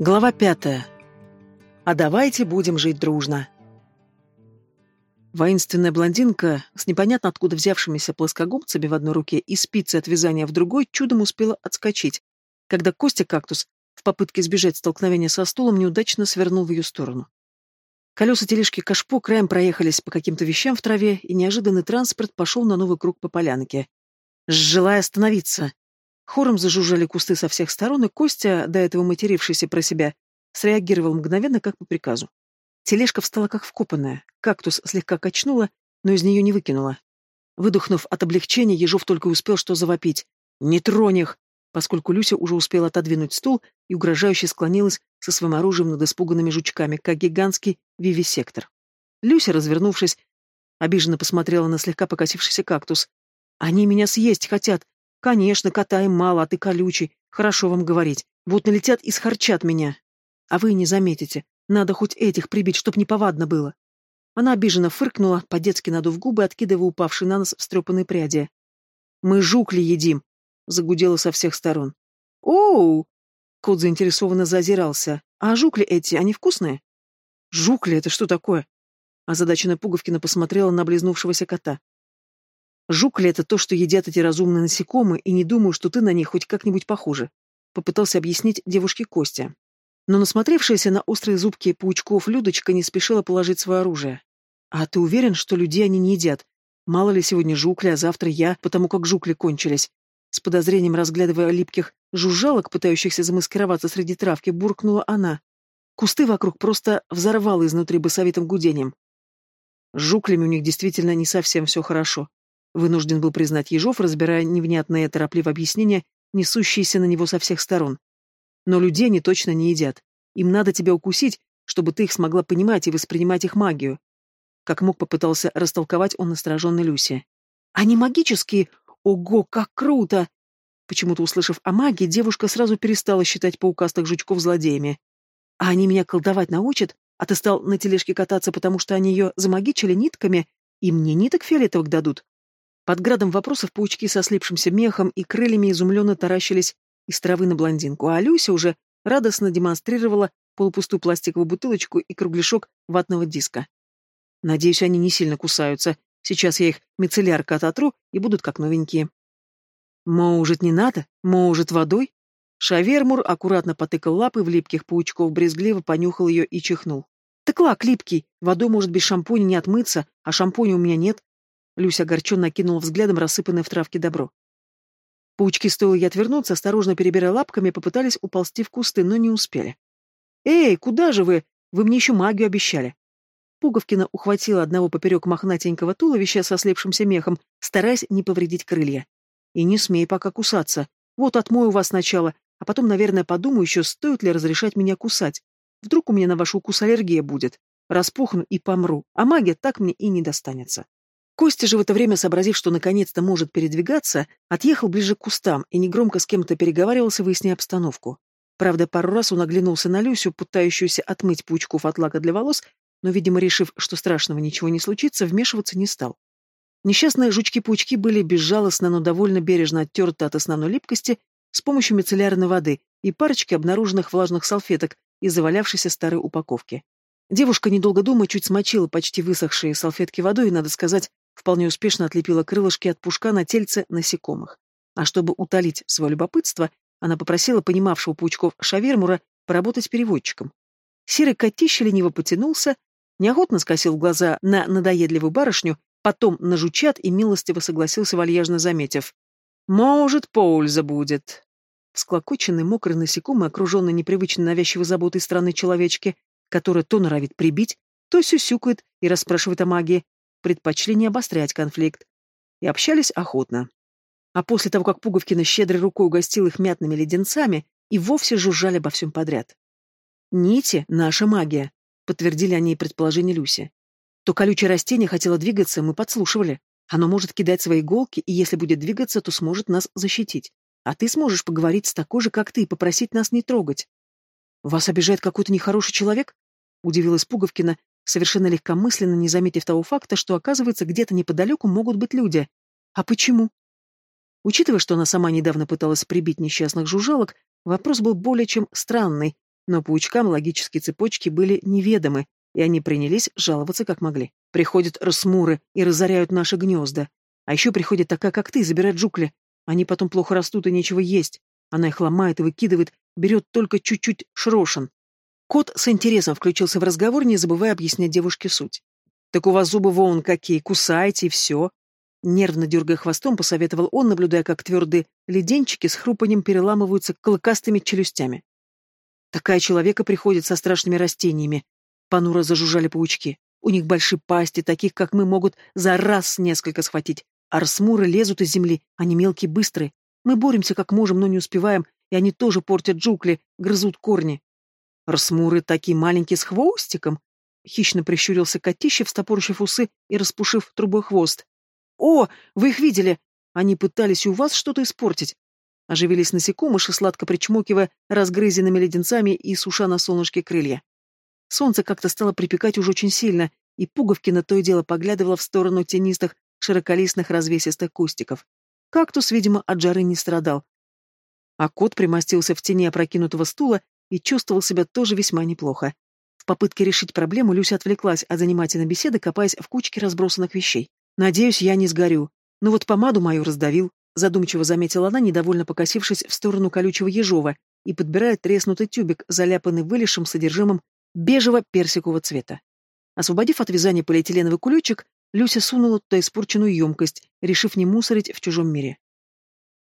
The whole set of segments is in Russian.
Глава пятая. А давайте будем жить дружно. Воинственная блондинка с непонятно откуда взявшимися плоскогубцами в одной руке и спицей от вязания в другой чудом успела отскочить, когда Костя-кактус в попытке избежать столкновения со стулом неудачно свернул в ее сторону. Колеса тележки Кашпо краем проехались по каким-то вещам в траве, и неожиданный транспорт пошел на новый круг по полянке. Желая остановиться, Хором зажужжали кусты со всех сторон, и Костя, до этого матерившийся про себя, среагировал мгновенно, как по приказу. Тележка встала как вкопанная, кактус слегка качнула, но из нее не выкинула. Выдохнув от облегчения, Ежов только успел что завопить. «Не тронь их!» поскольку Люся уже успела отодвинуть стул и угрожающе склонилась со своим оружием над испуганными жучками, как гигантский вивисектор. Люся, развернувшись, обиженно посмотрела на слегка покосившийся кактус. «Они меня съесть хотят! Конечно, кота им мало, а ты колючий. Хорошо вам говорить. Вот налетят и схарчат меня. А вы не заметите. Надо хоть этих прибить, чтоб неповадно было. Она обиженно фыркнула, по-детски надув губы, откидывая упавшие на нос встрепанные пряди. «Мы жукли едим!» — загудело со всех сторон. «Оу!» — кот заинтересованно зазирался. «А жукли эти, они вкусные?» «Жукли — это что такое?» Озадаченная Пуговкина посмотрела на облизнувшегося кота. Жук ли это то, что едят эти разумные насекомые, и не думаю, что ты на них хоть как-нибудь похожа? Попытался объяснить девушке Костя. Но насмотревшаяся на острые зубки паучков Людочка не спешила положить свое оружие. А ты уверен, что людей они не едят? Мало ли сегодня жукли, а завтра я, потому как жукли кончились. С подозрением разглядывая липких жужжалок, пытающихся замаскироваться среди травки, буркнула она. Кусты вокруг просто взорвало изнутри басовитым гудением. С жуклями у них действительно не совсем все хорошо. Вынужден был признать Ежов, разбирая невнятное торопливое объяснение, несущиеся на него со всех сторон. Но людей они точно не едят. Им надо тебя укусить, чтобы ты их смогла понимать и воспринимать их магию. Как мог попытался растолковать он настороженной Люси. Они магические? Ого, как круто! Почему-то, услышав о магии, девушка сразу перестала считать паукастых жучков злодеями. А они меня колдовать научат? А ты стал на тележке кататься, потому что они ее замагичили нитками? И мне ниток фиолетовых дадут? Под градом вопросов паучки со слипшимся мехом и крыльями изумленно таращились из травы на блондинку, а Люся уже радостно демонстрировала полупустую пластиковую бутылочку и кругляшок ватного диска. Надеюсь, они не сильно кусаются. Сейчас я их мицеллярка ототру и будут как новенькие. Может, не надо? Может, водой? Шавермур аккуратно потыкал лапы в липких паучков, брезгливо понюхал ее и чихнул. Так лак липкий, водой может без шампуня не отмыться, а шампуня у меня нет, Люся огорченно окинула взглядом рассыпанное в травке добро. Паучки, стоило ей отвернуться, осторожно перебирая лапками, попытались уползти в кусты, но не успели. «Эй, куда же вы? Вы мне еще магию обещали!» Пуговкина ухватила одного поперек мохнатенького туловища со слепшимся мехом, стараясь не повредить крылья. «И не смей пока кусаться. Вот отмою вас сначала, а потом, наверное, подумаю еще, стоит ли разрешать меня кусать. Вдруг у меня на ваш укус аллергия будет. Распухну и помру, а магия так мне и не достанется». Костя же в это время, сообразив, что наконец-то может передвигаться, отъехал ближе к кустам и негромко с кем-то переговаривался, выясняя обстановку. Правда, пару раз он оглянулся на Люсю, пытающуюся отмыть паучков от лака для волос, но, видимо, решив, что страшного ничего не случится, вмешиваться не стал. Несчастные жучки-паучки были безжалостно, но довольно бережно оттерты от основной липкости с помощью мицеллярной воды и парочки обнаруженных влажных салфеток из завалявшейся старой упаковки. Девушка, недолго думая, чуть смочила почти высохшие салфетки водой и, надо сказать, вполне успешно отлепила крылышки от пушка на тельце насекомых. А чтобы утолить свое любопытство, она попросила понимавшего паучков Шавермура поработать переводчиком. Серый котище лениво потянулся, неохотно скосил глаза на надоедливую барышню, потом на жучат и милостиво согласился, вальяжно заметив. «Может, польза будет». Всклокоченный мокрый насекомый, окруженный непривычно навязчивой заботой страны человечки, которая то норовит прибить, то сюсюкает и расспрашивает о магии, предпочли не обострять конфликт. И общались охотно. А после того, как Пуговкина щедрой рукой угостил их мятными леденцами, и вовсе жужжали обо всем подряд. «Нити — наша магия», — подтвердили они предположение Люси. То колючее растение хотело двигаться, мы подслушивали. Оно может кидать свои иголки, и если будет двигаться, то сможет нас защитить. А ты сможешь поговорить с такой же, как ты, и попросить нас не трогать. Вас обижает какой-то нехороший человек? Удивилась Пуговкина, совершенно легкомысленно не заметив того факта, что, оказывается, где-то неподалеку могут быть люди. А почему? Учитывая, что она сама недавно пыталась прибить несчастных жужжалок, вопрос был более чем странный, но паучкам логические цепочки были неведомы, и они принялись жаловаться как могли. Приходят расмуры и разоряют наши гнезда. А еще приходит такая, как ты, забирать жукли. Они потом плохо растут и нечего есть. Она их ломает и выкидывает, берет только чуть-чуть шрошен. Кот с интересом включился в разговор, не забывая объяснять девушке суть. «Так у вас зубы вон какие, кусайте и все». Нервно дергая хвостом, посоветовал он, наблюдая, как твердые леденчики с хрупанием переламываются клыкастыми челюстями. Такая человека приходит со страшными растениями. Понуро зажужжали паучки. У них большие пасти, таких, как мы, могут за раз несколько схватить. Арсмуры лезут из земли, они мелкие, быстрые. Мы боремся как можем, но не успеваем, и они тоже портят джукли, грызут корни. Арсмуры такие маленькие с хвостиком? Хищно прищурился котище, встопорщив усы и распушив трубой хвост. «О, вы их видели! Они пытались у вас что-то испортить!» Оживились насекомыши, сладко причмокивая разгрызенными леденцами и суша на солнышке крылья. Солнце как-то стало припекать уже очень сильно, и Пуговкина то и дело поглядывала в сторону тенистых, широколистных развесистых кустиков. Кактус, видимо, от жары не страдал. А кот примостился в тени опрокинутого стула и чувствовал себя тоже весьма неплохо. В попытке решить проблему Люся отвлеклась от занимательной беседы, копаясь в кучке разбросанных вещей. «Надеюсь, я не сгорю. Ну вот помаду мою раздавил», — задумчиво заметила она, недовольно покосившись в сторону колючего ежова и подбирая треснутый тюбик, заляпанный вылезшим содержимым бежево-персикового цвета. Освободив от вязания полиэтиленовый кулечек, Люся сунула туда испорченную емкость, решив не мусорить в чужом мире.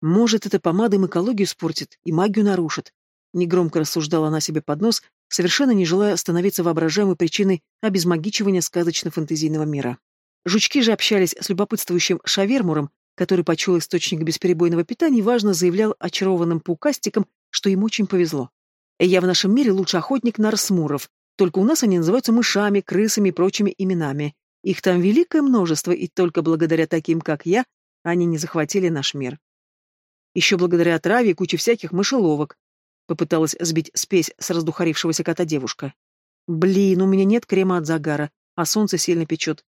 «Может, эта помада им экологию испортит и магию нарушит», — негромко рассуждала она себе под нос, совершенно не желая становиться воображаемой причиной обезмагичивания сказочно-фэнтезийного мира. Жучки же общались с любопытствующим шавермуром, который почуял источник бесперебойного питания и важно заявлял очарованным паукастикам, что им очень повезло. Я в нашем мире лучший охотник на рсмуров, только у нас они называются мышами, крысами и прочими именами. Их там великое множество, и только благодаря таким, как я, они не захватили наш мир. Еще благодаря траве и куче всяких мышеловок. Попыталась сбить спесь с раздухарившегося кота девушка. Блин, у меня нет крема от загара, а солнце сильно печет.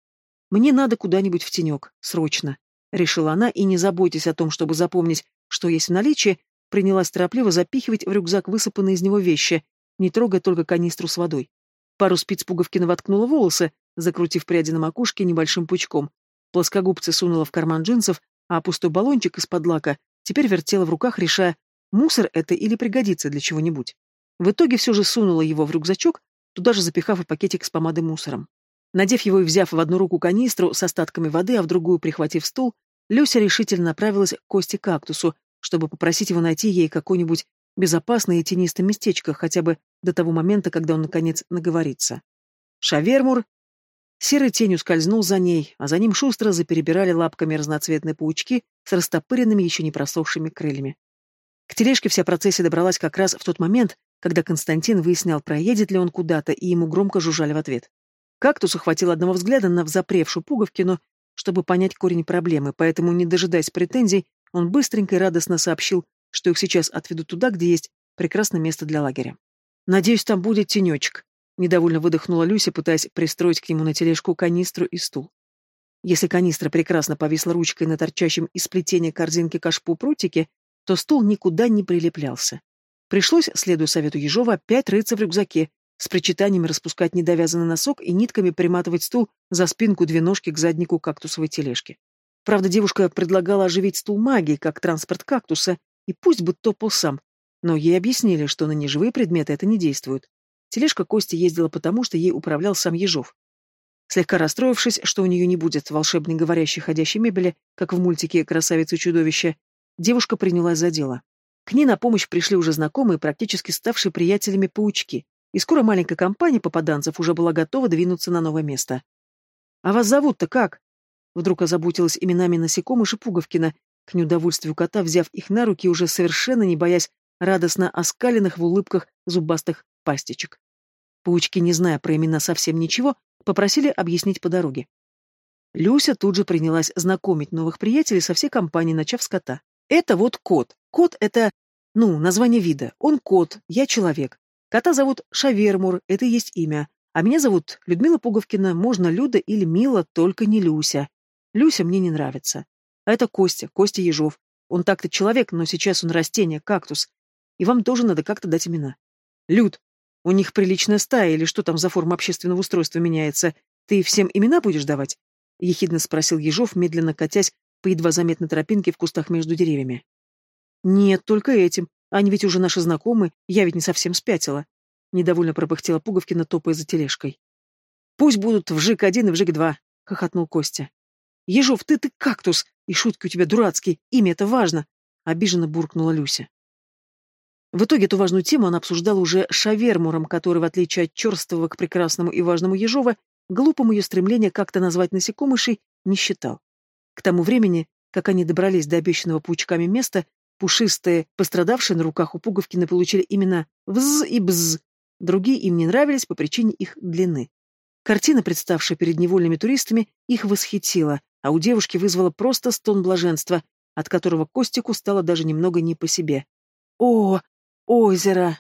Мне надо куда-нибудь в тенек, срочно. Решила она, и не заботьтесь о том, чтобы запомнить, что есть в наличии, принялась торопливо запихивать в рюкзак высыпанные из него вещи, не трогая только канистру с водой. Пару спиц Пуговкина воткнула волосы, закрутив пряди на макушке небольшим пучком. Плоскогубцы сунула в карман джинсов, а пустой баллончик из-под лака теперь вертела в руках, решая, мусор это или пригодится для чего-нибудь. В итоге все же сунула его в рюкзачок, туда же запихав и пакетик с помадой мусором. Надев его и взяв в одну руку канистру с остатками воды, а в другую прихватив стул, Люся решительно направилась к Косте кактусу, чтобы попросить его найти ей какое-нибудь безопасное и тенистое местечко, хотя бы до того момента, когда он, наконец, наговорится. Шавермур серой тенью скользнул за ней, а за ним шустро заперебирали лапками разноцветные паучки с растопыренными еще не просохшими крыльями. К тележке вся процессия добралась как раз в тот момент, когда Константин выяснял, проедет ли он куда-то, и ему громко жужжали в ответ. Кактус ухватил одного взгляда на взапревшую Пуговкину, чтобы понять корень проблемы, поэтому, не дожидаясь претензий, он быстренько и радостно сообщил, что их сейчас отведут туда, где есть прекрасное место для лагеря. «Надеюсь, там будет тенечек», — недовольно выдохнула Люся, пытаясь пристроить к нему на тележку канистру и стул. Если канистра прекрасно повисла ручкой на торчащем из плетения корзинки кашпу прутике, то стул никуда не прилеплялся. Пришлось, следуя совету Ежова, опять рыться в рюкзаке, с причитаниями распускать недовязанный носок и нитками приматывать стул за спинку две ножки к заднику кактусовой тележки. Правда, девушка предлагала оживить стул магии, как транспорт кактуса, и пусть бы топал сам. Но ей объяснили, что на неживые предметы это не действует. Тележка Кости ездила потому, что ей управлял сам Ежов. Слегка расстроившись, что у нее не будет волшебной говорящей ходящей мебели, как в мультике «Красавица и чудовище», девушка принялась за дело. К ней на помощь пришли уже знакомые, практически ставшие приятелями паучки, и скоро маленькая компания попаданцев уже была готова двинуться на новое место. «А вас зовут-то как?» Вдруг озаботилась именами насекомых и Пуговкина, к неудовольствию кота, взяв их на руки, уже совершенно не боясь радостно оскаленных в улыбках зубастых пастичек. Паучки, не зная про имена совсем ничего, попросили объяснить по дороге. Люся тут же принялась знакомить новых приятелей со всей компанией, начав с кота. «Это вот кот. Кот — это, ну, название вида. Он кот, я человек. Кота зовут Шавермур, это и есть имя. А меня зовут Людмила Пуговкина, можно Люда или Мила, только не Люся. Люся мне не нравится. А это Костя, Костя Ежов. Он так-то человек, но сейчас он растение, кактус. И вам тоже надо как-то дать имена. Люд, У них приличная стая или что там за форма общественного устройства меняется. Ты всем имена будешь давать? Ехидно спросил Ежов, медленно катясь по едва заметной тропинке в кустах между деревьями. Нет, только этим. Они ведь уже наши знакомые, я ведь не совсем спятила. Недовольно пропыхтела Пуговкина, топая за тележкой. Пусть будут в ЖИК-1 и в ЖИК-2, хохотнул Костя. Ежов, ты ты кактус, и шутки у тебя дурацкие, имя это важно, обиженно буркнула Люся. В итоге эту важную тему она обсуждала уже шавермуром, который, в отличие от черствого к прекрасному и важному Ежова, глупому ее стремление как-то назвать насекомышей не считал. К тому времени, как они добрались до обещанного паучками места, пушистые, пострадавшие на руках у Пуговкина получили имена «вз» и «бз», другие им не нравились по причине их длины. Картина, представшая перед невольными туристами, их восхитила, а у девушки вызвала просто стон блаженства, от которого Костику стало даже немного не по себе. «О, озеро!»